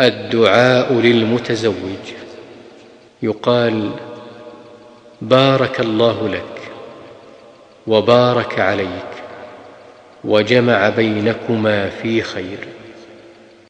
الدعاء للمتزوج. يقال بارك الله لك وبارك عليك وجمع بينكما في خير.